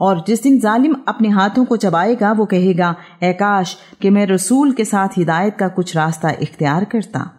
और जिस दिन जालिम अपने हाथों को चबाएगा, वो कहेगा ऐकाश कि मैं रसूल के साथ हिदायत का कुछ रास्ता इख्तियार करता।